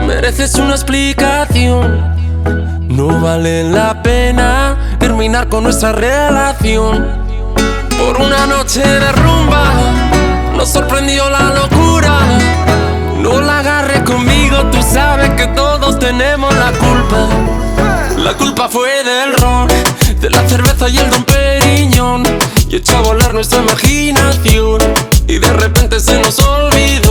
mereces una explicación. No vale la pena terminar con nuestra relación. Por una noche de rumba nos sorprendió la locura. No la agarres conmigo, tú sabes que todos tenemos la culpa. La culpa fue del ron, de la cerveza y el don Periñón. Y echó a volar nuestra imaginación. Y de repente se nos olvidó.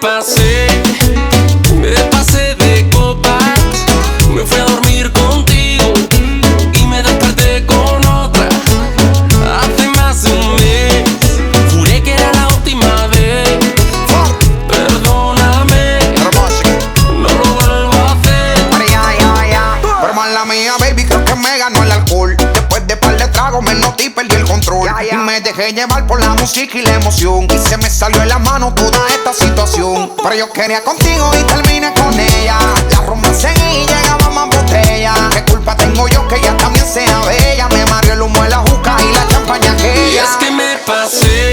Pasé, me pasé de copas. Me fui a dormir contigo y me desperté con otra. Hace más de un mes, juré que era la última vez. Perdóname, no lo vuelvo a hacer. Pero mala mía, baby, creo que me ganó el par de tragos me noté y perdí el control. Y me dejé llevar por la música y la emoción. Y se me salió de la mano toda esta situación. Pero yo quería contigo y terminé con ella. La rumba seguí y llegaba más botella. ¿Qué culpa tengo yo que ella también sea bella? Me mareó el humo de la juca y la champaña Y aquella. es que me pasé,